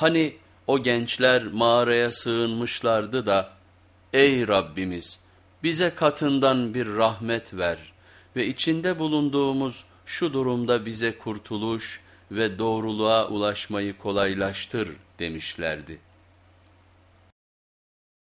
Hani o gençler mağaraya sığınmışlardı da, ey Rabbimiz bize katından bir rahmet ver ve içinde bulunduğumuz şu durumda bize kurtuluş ve doğruluğa ulaşmayı kolaylaştır demişlerdi.